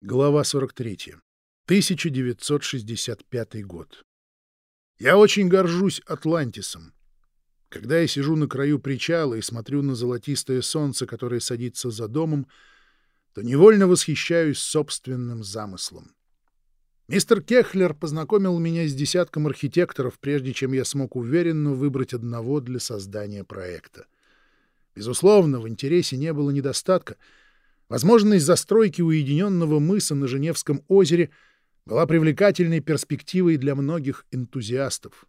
Глава 43. 1965 год. Я очень горжусь Атлантисом. Когда я сижу на краю причала и смотрю на золотистое солнце, которое садится за домом, то невольно восхищаюсь собственным замыслом. Мистер Кехлер познакомил меня с десятком архитекторов, прежде чем я смог уверенно выбрать одного для создания проекта. Безусловно, в интересе не было недостатка — Возможность застройки уединенного мыса на Женевском озере была привлекательной перспективой для многих энтузиастов.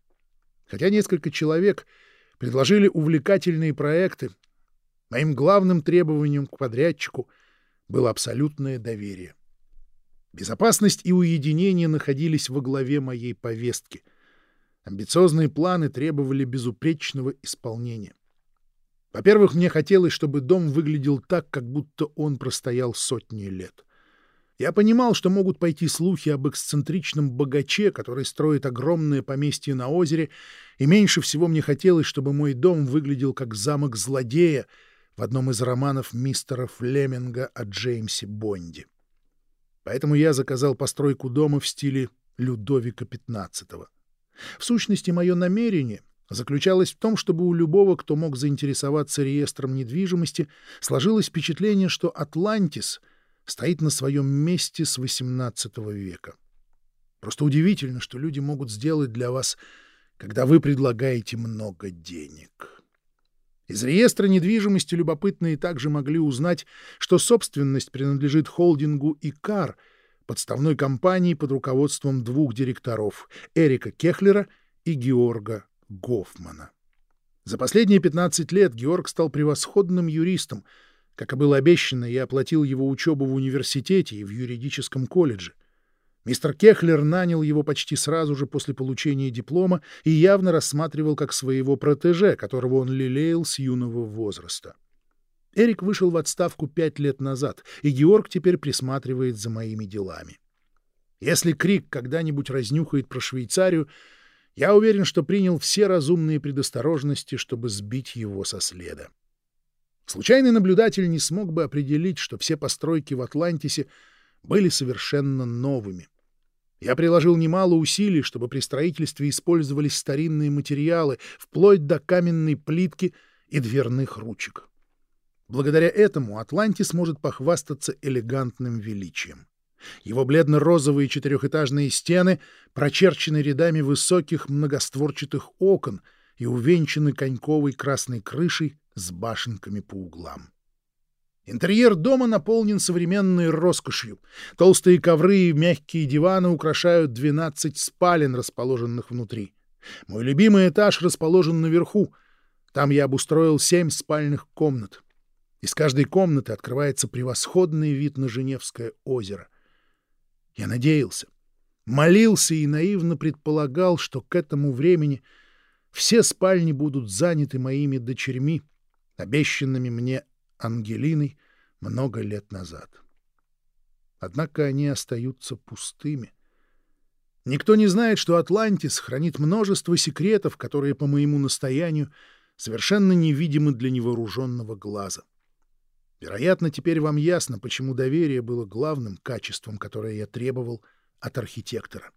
Хотя несколько человек предложили увлекательные проекты, моим главным требованием к подрядчику было абсолютное доверие. Безопасность и уединение находились во главе моей повестки. Амбициозные планы требовали безупречного исполнения. Во-первых, мне хотелось, чтобы дом выглядел так, как будто он простоял сотни лет. Я понимал, что могут пойти слухи об эксцентричном богаче, который строит огромное поместье на озере, и меньше всего мне хотелось, чтобы мой дом выглядел как замок злодея в одном из романов мистера Флеминга о Джеймсе Бонде. Поэтому я заказал постройку дома в стиле Людовика XV. В сущности, мое намерение заключалась в том, чтобы у любого, кто мог заинтересоваться реестром недвижимости, сложилось впечатление, что Атлантис стоит на своем месте с XVIII века. Просто удивительно, что люди могут сделать для вас, когда вы предлагаете много денег. Из реестра недвижимости любопытные также могли узнать, что собственность принадлежит холдингу «Икар», подставной компании под руководством двух директоров — Эрика Кехлера и Георга Гофмана. За последние 15 лет Георг стал превосходным юристом. Как и было обещано, я оплатил его учебу в университете и в юридическом колледже. Мистер Кехлер нанял его почти сразу же после получения диплома и явно рассматривал как своего протеже, которого он лелеял с юного возраста. Эрик вышел в отставку пять лет назад, и Георг теперь присматривает за моими делами. Если Крик когда-нибудь разнюхает про Швейцарию, я уверен, что принял все разумные предосторожности, чтобы сбить его со следа. Случайный наблюдатель не смог бы определить, что все постройки в Атлантисе были совершенно новыми. Я приложил немало усилий, чтобы при строительстве использовались старинные материалы, вплоть до каменной плитки и дверных ручек. Благодаря этому Атлантис может похвастаться элегантным величием. Его бледно-розовые четырехэтажные стены прочерчены рядами высоких многостворчатых окон и увенчаны коньковой красной крышей с башенками по углам. Интерьер дома наполнен современной роскошью. Толстые ковры и мягкие диваны украшают 12 спален, расположенных внутри. Мой любимый этаж расположен наверху. Там я обустроил семь спальных комнат. Из каждой комнаты открывается превосходный вид на Женевское озеро — я надеялся, молился и наивно предполагал, что к этому времени все спальни будут заняты моими дочерьми, обещанными мне Ангелиной много лет назад. Однако они остаются пустыми. Никто не знает, что Атлантис хранит множество секретов, которые, по моему настоянию, совершенно невидимы для невооруженного глаза. Вероятно, теперь вам ясно, почему доверие было главным качеством, которое я требовал от архитектора.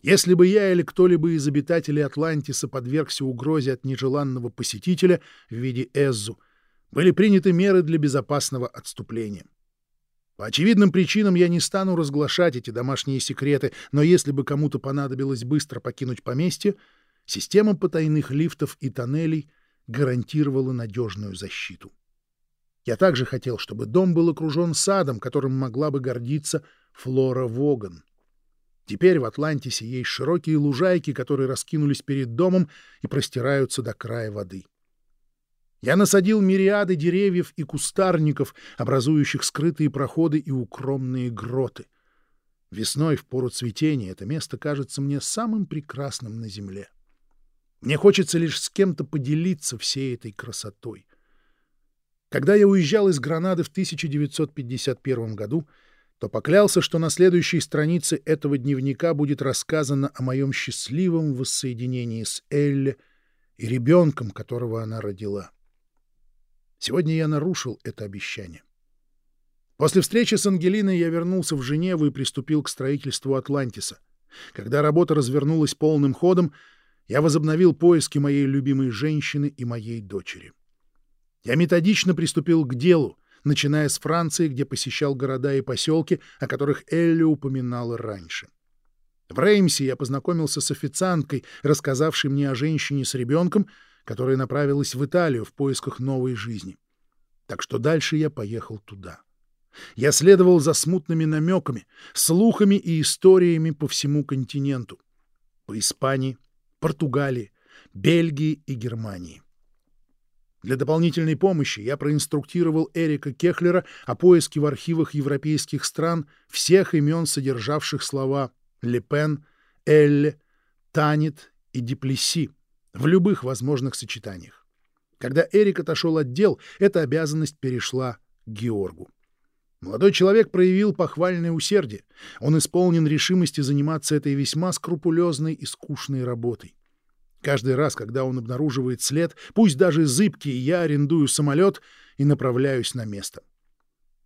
Если бы я или кто-либо из обитателей Атлантиса подвергся угрозе от нежеланного посетителя в виде Эззу, были приняты меры для безопасного отступления. По очевидным причинам я не стану разглашать эти домашние секреты, но если бы кому-то понадобилось быстро покинуть поместье, система потайных лифтов и тоннелей гарантировала надежную защиту. Я также хотел, чтобы дом был окружен садом, которым могла бы гордиться Флора Воган. Теперь в Атлантисе есть широкие лужайки, которые раскинулись перед домом и простираются до края воды. Я насадил мириады деревьев и кустарников, образующих скрытые проходы и укромные гроты. Весной, в пору цветения, это место кажется мне самым прекрасным на земле. Мне хочется лишь с кем-то поделиться всей этой красотой. Когда я уезжал из Гранады в 1951 году, то поклялся, что на следующей странице этого дневника будет рассказано о моем счастливом воссоединении с Элли и ребенком, которого она родила. Сегодня я нарушил это обещание. После встречи с Ангелиной я вернулся в Женеву и приступил к строительству Атлантиса. Когда работа развернулась полным ходом, я возобновил поиски моей любимой женщины и моей дочери. Я методично приступил к делу, начиная с Франции, где посещал города и поселки, о которых Элли упоминала раньше. В Реймсе я познакомился с официанткой, рассказавшей мне о женщине с ребенком, которая направилась в Италию в поисках новой жизни. Так что дальше я поехал туда. Я следовал за смутными намеками, слухами и историями по всему континенту. По Испании, Португалии, Бельгии и Германии. Для дополнительной помощи я проинструктировал Эрика Кехлера о поиске в архивах европейских стран всех имен, содержавших слова Лепен, Элле, Танит и Диплеси в любых возможных сочетаниях. Когда Эрик отошел от дел, эта обязанность перешла к Георгу. Молодой человек проявил похвальное усердие. Он исполнен решимости заниматься этой весьма скрупулезной и скучной работой. Каждый раз, когда он обнаруживает след, пусть даже зыбкий, я арендую самолет и направляюсь на место.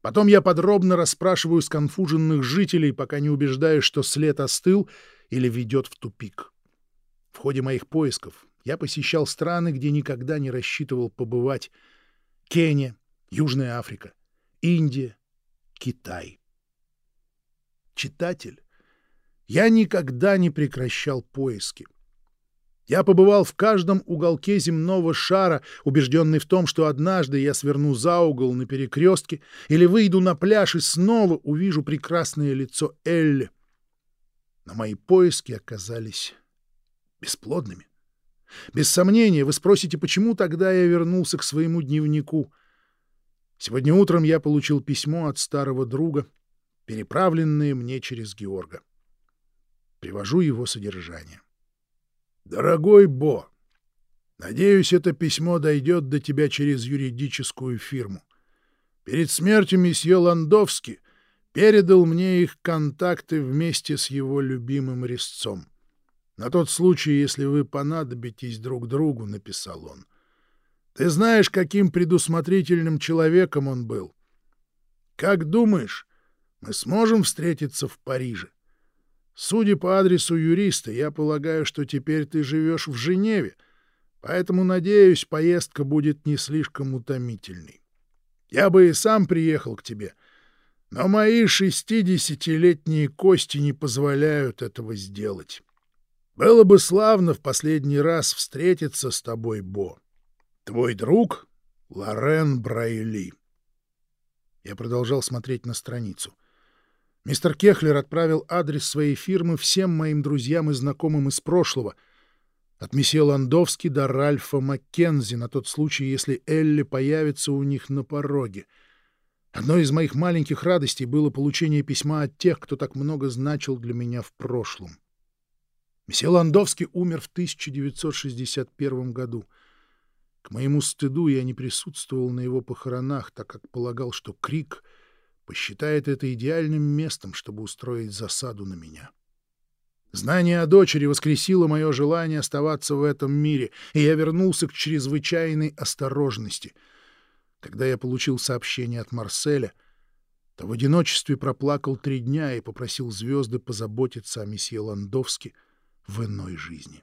Потом я подробно расспрашиваю сконфуженных жителей, пока не убеждаюсь, что след остыл или ведет в тупик. В ходе моих поисков я посещал страны, где никогда не рассчитывал побывать. Кения, Южная Африка, Индия, Китай. Читатель, я никогда не прекращал поиски. Я побывал в каждом уголке земного шара, убежденный в том, что однажды я сверну за угол на перекрестке или выйду на пляж и снова увижу прекрасное лицо Элли. Но мои поиски оказались бесплодными. Без сомнения, вы спросите, почему тогда я вернулся к своему дневнику. Сегодня утром я получил письмо от старого друга, переправленное мне через Георга. Привожу его содержание. «Дорогой Бо, надеюсь, это письмо дойдет до тебя через юридическую фирму. Перед смертью месье Ландовский передал мне их контакты вместе с его любимым резцом. На тот случай, если вы понадобитесь друг другу, — написал он. Ты знаешь, каким предусмотрительным человеком он был. Как думаешь, мы сможем встретиться в Париже? Судя по адресу юриста, я полагаю, что теперь ты живешь в Женеве, поэтому, надеюсь, поездка будет не слишком утомительной. Я бы и сам приехал к тебе, но мои шестидесятилетние кости не позволяют этого сделать. Было бы славно в последний раз встретиться с тобой, Бо. Твой друг Лорен Брайли. Я продолжал смотреть на страницу. Мистер Кехлер отправил адрес своей фирмы всем моим друзьям и знакомым из прошлого, от месье Ландовски до Ральфа Маккензи на тот случай, если Элли появится у них на пороге. Одной из моих маленьких радостей было получение письма от тех, кто так много значил для меня в прошлом. Месье Ландовский умер в 1961 году. К моему стыду я не присутствовал на его похоронах, так как полагал, что крик посчитает это идеальным местом, чтобы устроить засаду на меня. Знание о дочери воскресило мое желание оставаться в этом мире, и я вернулся к чрезвычайной осторожности. Когда я получил сообщение от Марселя, то в одиночестве проплакал три дня и попросил звезды позаботиться о месье Ландовске — в иной жизни.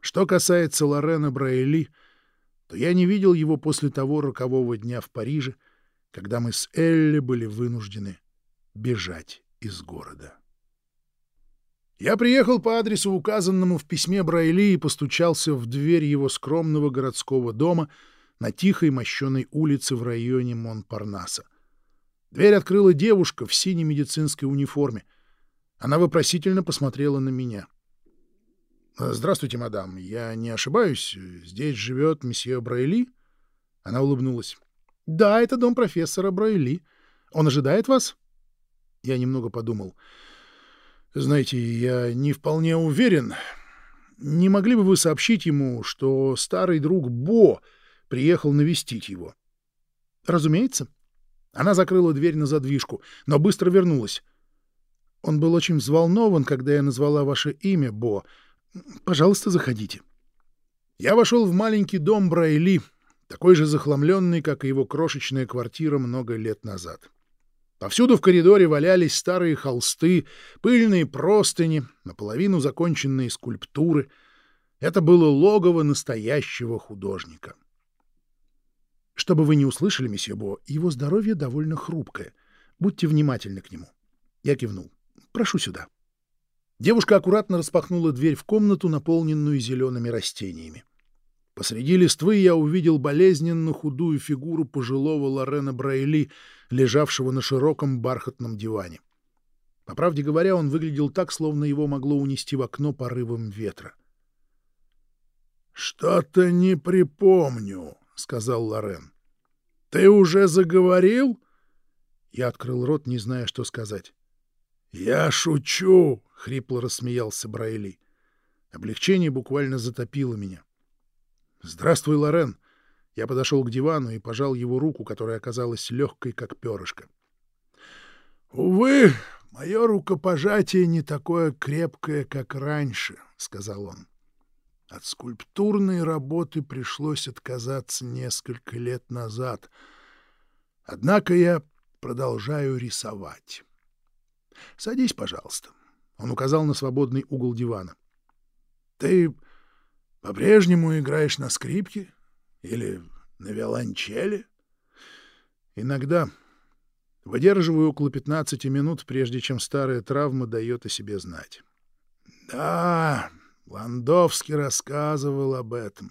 Что касается Лорена Брайли, то я не видел его после того рокового дня в Париже, когда мы с Элли были вынуждены бежать из города. Я приехал по адресу, указанному в письме Брайли, и постучался в дверь его скромного городского дома на тихой мощеной улице в районе Монпарнаса. Дверь открыла девушка в синей медицинской униформе. Она вопросительно посмотрела на меня. «Здравствуйте, мадам. Я не ошибаюсь. Здесь живет месье Брайли?» Она улыбнулась. «Да, это дом профессора Брайли. Он ожидает вас?» Я немного подумал. «Знаете, я не вполне уверен. Не могли бы вы сообщить ему, что старый друг Бо приехал навестить его?» «Разумеется». Она закрыла дверь на задвижку, но быстро вернулась. Он был очень взволнован, когда я назвала ваше имя, Бо, Пожалуйста, заходите. Я вошел в маленький дом Брайли, такой же захламленный, как и его крошечная квартира много лет назад. Повсюду в коридоре валялись старые холсты, пыльные простыни, наполовину законченные скульптуры. Это было логово настоящего художника. Чтобы вы не услышали, месье Бо, его здоровье довольно хрупкое. Будьте внимательны к нему. Я кивнул. Прошу сюда. Девушка аккуратно распахнула дверь в комнату, наполненную зелеными растениями. Посреди листвы я увидел болезненно худую фигуру пожилого Лорена Брайли, лежавшего на широком бархатном диване. По правде говоря, он выглядел так, словно его могло унести в окно порывом ветра. «Что-то не припомню», — сказал Лорен. «Ты уже заговорил?» Я открыл рот, не зная, что сказать. «Я шучу!» — хрипло рассмеялся Брайли. Облегчение буквально затопило меня. «Здравствуй, Лорен!» Я подошел к дивану и пожал его руку, которая оказалась легкой, как перышко. «Увы, мое рукопожатие не такое крепкое, как раньше», — сказал он. «От скульптурной работы пришлось отказаться несколько лет назад. Однако я продолжаю рисовать». — Садись, пожалуйста. Он указал на свободный угол дивана. — Ты по-прежнему играешь на скрипке или на виолончели? — Иногда. Выдерживаю около 15 минут, прежде чем старая травма дает о себе знать. — Да, Ландовский рассказывал об этом.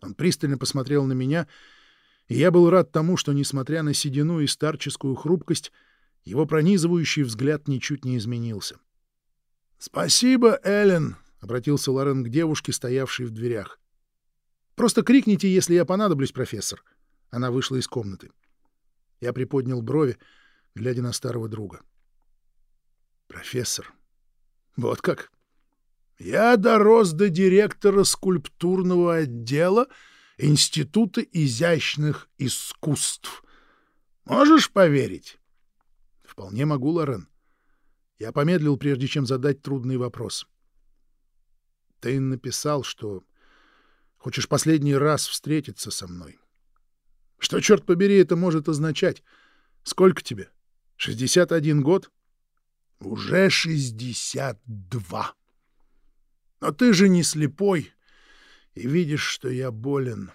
Он пристально посмотрел на меня, и я был рад тому, что, несмотря на седину и старческую хрупкость, его пронизывающий взгляд ничуть не изменился. «Спасибо, Эллен!» — обратился Лорен к девушке, стоявшей в дверях. «Просто крикните, если я понадоблюсь, профессор!» Она вышла из комнаты. Я приподнял брови, глядя на старого друга. «Профессор! Вот как!» «Я дорос до директора скульптурного отдела Института изящных искусств. Можешь поверить?» Вполне могу, Лорен. Я помедлил, прежде чем задать трудный вопрос. Ты написал, что хочешь последний раз встретиться со мной. Что, черт побери, это может означать? Сколько тебе? Шестьдесят один год? Уже шестьдесят два. Но ты же не слепой и видишь, что я болен.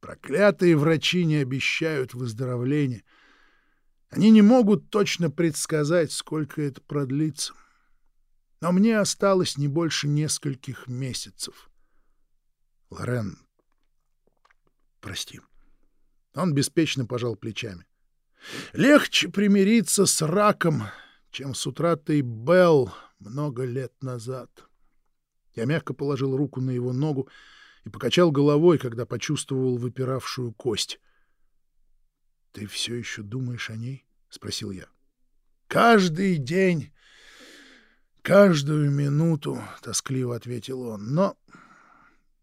Проклятые врачи не обещают выздоровления — они не могут точно предсказать, сколько это продлится. Но мне осталось не больше нескольких месяцев. Лорен, прости. Он беспечно пожал плечами. Легче примириться с раком, чем с утратой Белл много лет назад. Я мягко положил руку на его ногу и покачал головой, когда почувствовал выпиравшую кость. — Ты все еще думаешь о ней? — спросил я. — Каждый день, каждую минуту, — тоскливо ответил он, но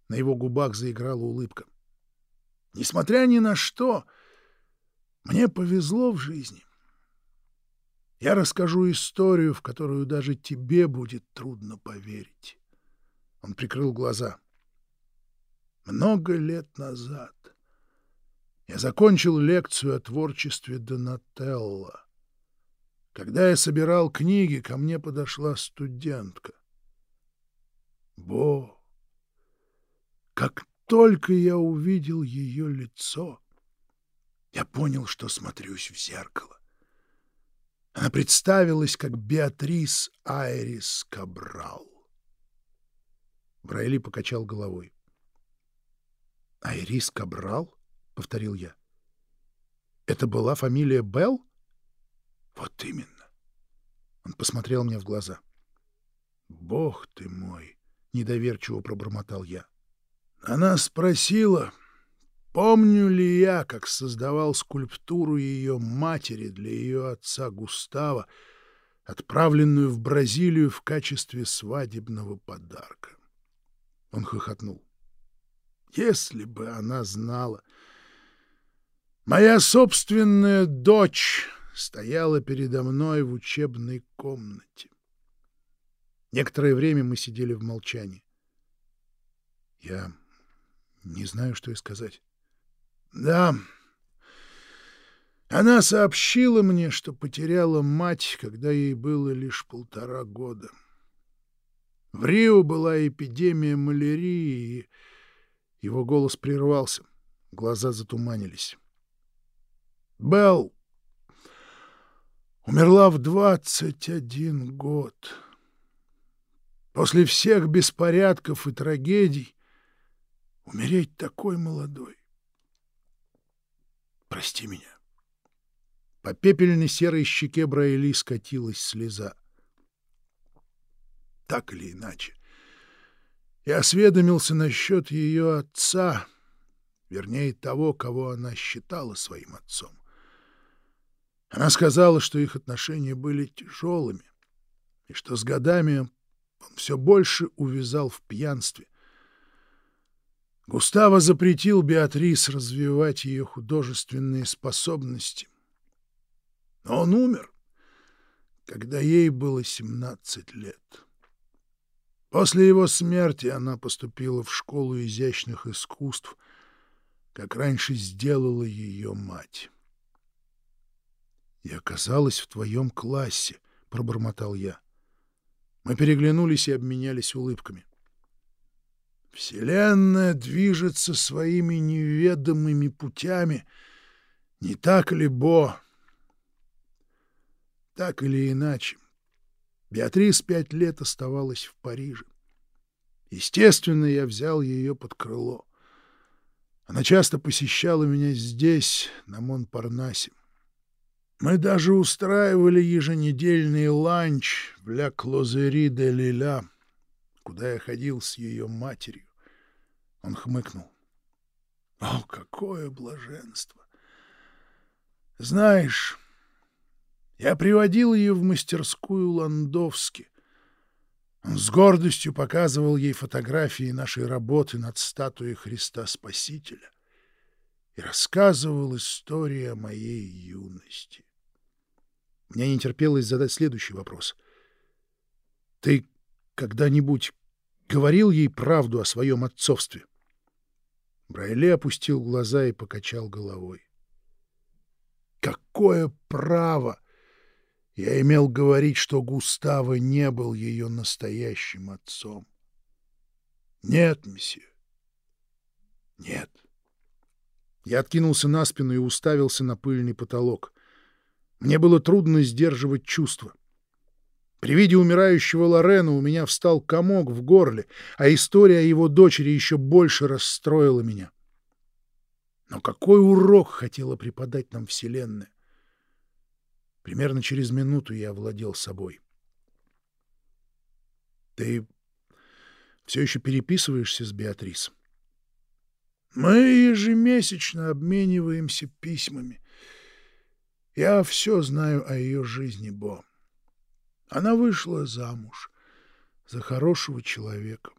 на его губах заиграла улыбка. Несмотря ни на что, мне повезло в жизни. Я расскажу историю, в которую даже тебе будет трудно поверить. Он прикрыл глаза. Много лет назад я закончил лекцию о творчестве Донателло. Когда я собирал книги, ко мне подошла студентка. Бо! Как только я увидел ее лицо, я понял, что смотрюсь в зеркало. Она представилась как Беатрис Айрис Кабрал. Брайли покачал головой. «Айрис Кабрал?» повторил я. Это была фамилия Белл? Вот именно. Он посмотрел мне в глаза. Бог ты мой, недоверчиво пробормотал я. Она спросила, помню ли я, как создавал скульптуру ее матери для ее отца Густава, отправленную в Бразилию в качестве свадебного подарка. Он хохотнул. Если бы она знала, Моя собственная дочь стояла передо мной в учебной комнате. Некоторое время мы сидели в молчании. Я не знаю, что и сказать. Да, Она сообщила мне, что потеряла мать, когда ей было лишь полтора года. В Рио была эпидемия малярии, и его голос прервался, глаза затуманились. Белл умерла в двадцать один год. После всех беспорядков и трагедий умереть такой молодой. Прости меня. По пепельной серой щеке Брайли скатилась слеза. Так или иначе, я осведомился насчет ее отца, вернее, того, кого она считала своим отцом. Она сказала, что их отношения были тяжелыми, и что с годами он все больше увязал в пьянстве. Густаво запретил Беатрис развивать ее художественные способности. Но он умер, когда ей было 17 лет. После его смерти она поступила в школу изящных искусств, как раньше сделала ее мать. «Я оказалась в твоем классе», — пробормотал я. Мы переглянулись и обменялись улыбками. «Вселенная движется своими неведомыми путями, не так ли, Бо?» Так или иначе, Беатрис пять лет оставалась в Париже. Естественно, я взял ее под крыло. Она часто посещала меня здесь, на Монпарнасе. Мы даже устраивали еженедельный ланч в Ля Клозери де Лиля, куда я ходил с ее матерью. Он хмыкнул. О, какое блаженство! Знаешь, я приводил ее в мастерскую Ландовски. Он с гордостью показывал ей фотографии нашей работы над статуей Христа Спасителя и рассказывал истории о моей юности. Мне не терпелось задать следующий вопрос. «Ты когда-нибудь говорил ей правду о своем отцовстве?» Брайле опустил глаза и покачал головой. «Какое право я имел говорить, что Густаво не был ее настоящим отцом?» «Нет, месье, нет». Я откинулся на спину и уставился на пыльный потолок. Мне было трудно сдерживать чувства. При виде умирающего Лорена у меня встал комок в горле, а история его дочери еще больше расстроила меня. Но какой урок хотела преподать нам Вселенная? Примерно через минуту я овладел собой. Ты все еще переписываешься с Беатрис? Мы ежемесячно обмениваемся письмами. Я все знаю о ее жизни, Бо. Она вышла замуж за хорошего человека,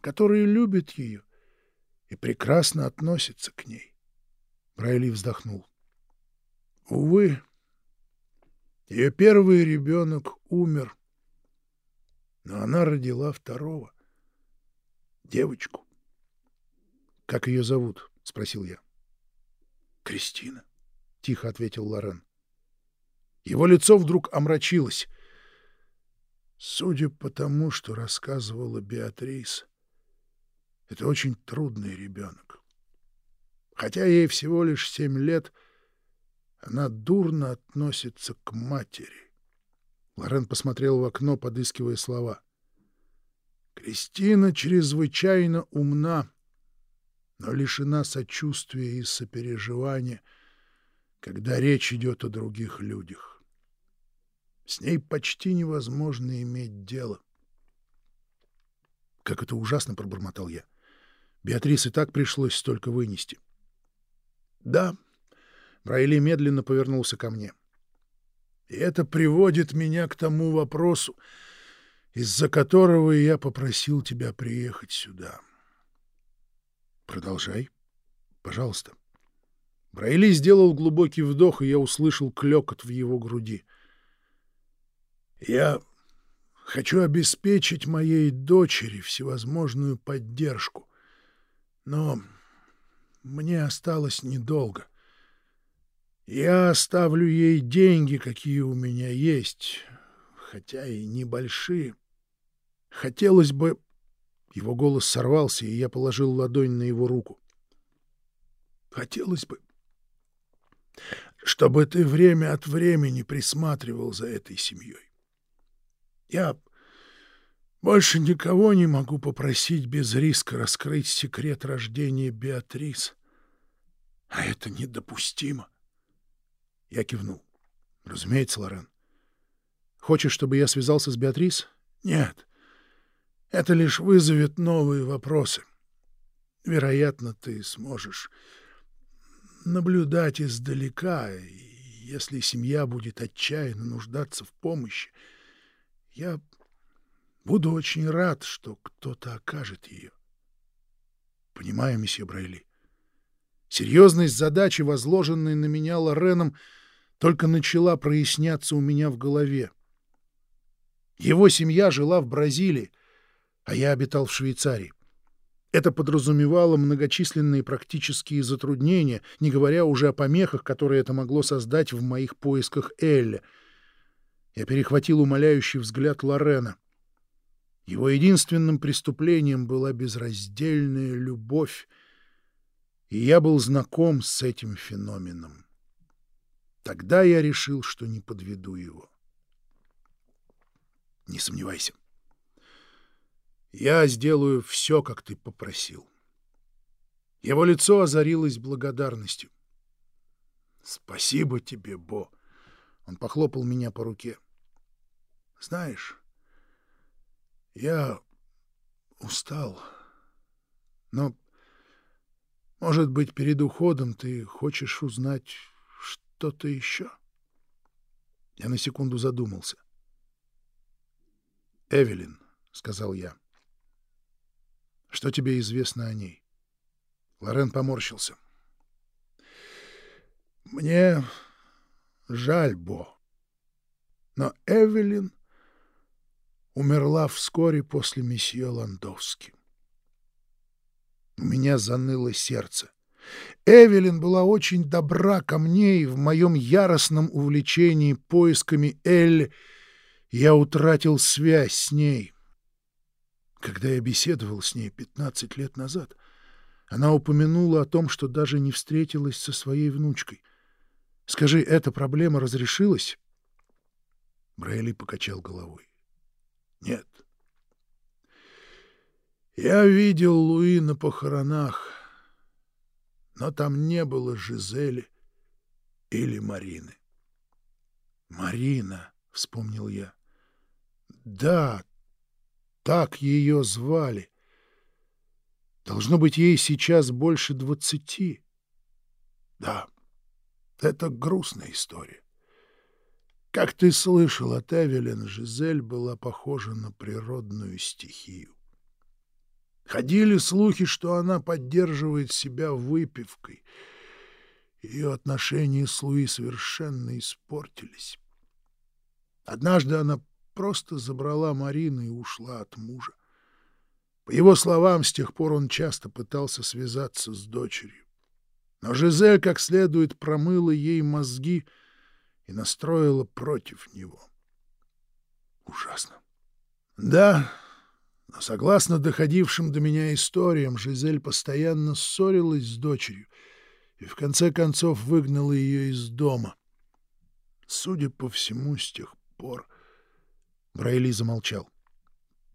который любит ее и прекрасно относится к ней. Брайли вздохнул. Увы, ее первый ребенок умер, но она родила второго, девочку. — Как ее зовут? — спросил я. — Кристина тихо ответил Лорен. Его лицо вдруг омрачилось. Судя по тому, что рассказывала Беатрис, это очень трудный ребенок. Хотя ей всего лишь семь лет, она дурно относится к матери. Лорен посмотрел в окно, подыскивая слова. Кристина чрезвычайно умна, но лишена сочувствия и сопереживания — когда речь идет о других людях. С ней почти невозможно иметь дело. Как это ужасно, пробормотал я. Беатрис и так пришлось столько вынести. Да, Брайли медленно повернулся ко мне. И это приводит меня к тому вопросу, из-за которого я попросил тебя приехать сюда. Продолжай, пожалуйста. Брайли сделал глубокий вдох, и я услышал клёкот в его груди. «Я хочу обеспечить моей дочери всевозможную поддержку, но мне осталось недолго. Я оставлю ей деньги, какие у меня есть, хотя и небольшие. Хотелось бы... Его голос сорвался, и я положил ладонь на его руку. Хотелось бы, чтобы ты время от времени присматривал за этой семьей. Я больше никого не могу попросить без риска раскрыть секрет рождения Беатрис. А это недопустимо. Я кивнул. Разумеется, Лорен. Хочешь, чтобы я связался с Беатрис? Нет. Это лишь вызовет новые вопросы. Вероятно, ты сможешь наблюдать издалека, если семья будет отчаянно нуждаться в помощи, я буду очень рад, что кто-то окажет ее. Понимаю, месье Брайли. Серьезность задачи, возложенной на меня Лореном, только начала проясняться у меня в голове. Его семья жила в Бразилии, а я обитал в Швейцарии. Это подразумевало многочисленные практические затруднения, не говоря уже о помехах, которые это могло создать в моих поисках Элли. Я перехватил умоляющий взгляд Лорена. Его единственным преступлением была безраздельная любовь, и я был знаком с этим феноменом. Тогда я решил, что не подведу его. Не сомневайся. Я сделаю все, как ты попросил. Его лицо озарилось благодарностью. Спасибо тебе, Бо. Он похлопал меня по руке. Знаешь, я устал. Но, может быть, перед уходом ты хочешь узнать что-то еще? Я на секунду задумался. «Эвелин», — сказал я. Что тебе известно о ней? Лорен поморщился. Мне жаль, Бо. Но Эвелин умерла вскоре после месье Ландовски. У меня заныло сердце. Эвелин была очень добра ко мне, и в моем яростном увлечении поисками Эль я утратил связь с ней. Когда я беседовал с ней 15 лет назад, она упомянула о том, что даже не встретилась со своей внучкой. Скажи, эта проблема разрешилась? Брайли покачал головой. Нет. Я видел Луи на похоронах, но там не было Жизели или Марины. Марина, вспомнил я. Да, так ее звали. Должно быть, ей сейчас больше двадцати. Да, это грустная история. Как ты слышал от Эвелин, Жизель была похожа на природную стихию. Ходили слухи, что она поддерживает себя выпивкой. Ее отношения с Луи совершенно испортились. Однажды она просто забрала Марину и ушла от мужа. По его словам, с тех пор он часто пытался связаться с дочерью. Но Жизель как следует промыла ей мозги и настроила против него. Ужасно. Да, но согласно доходившим до меня историям, Жизель постоянно ссорилась с дочерью и в конце концов выгнала ее из дома. Судя по всему, с тех пор Брайли замолчал.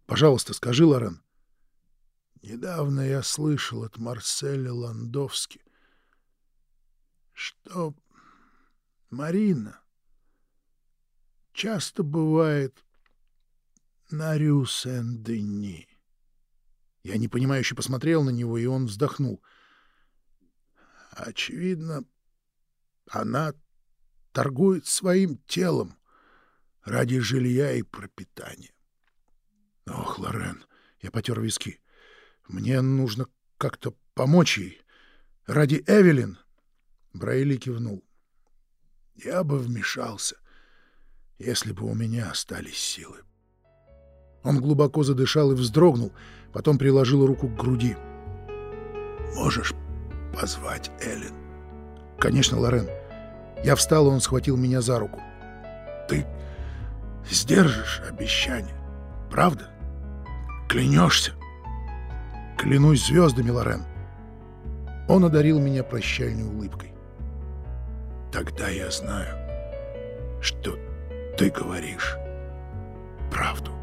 «Пожалуйста, скажи, Лорен». «Недавно я слышал от Марселя Ландовски, что Марина часто бывает на Рю Сен-Дени». Я непонимающе посмотрел на него, и он вздохнул. «Очевидно, она торгует своим телом ради жилья и пропитания. Ох, Лорен, я потер виски. Мне нужно как-то помочь ей. Ради Эвелин. Брайли кивнул. Я бы вмешался, если бы у меня остались силы. Он глубоко задышал и вздрогнул, потом приложил руку к груди. «Можешь позвать Эллен?» «Конечно, Лорен. Я встал, и он схватил меня за руку. «Ты сдержишь обещание, правда? Клянешься?» «Клянусь звездами, Лорен». Он одарил меня прощальной улыбкой. «Тогда я знаю, что ты говоришь правду».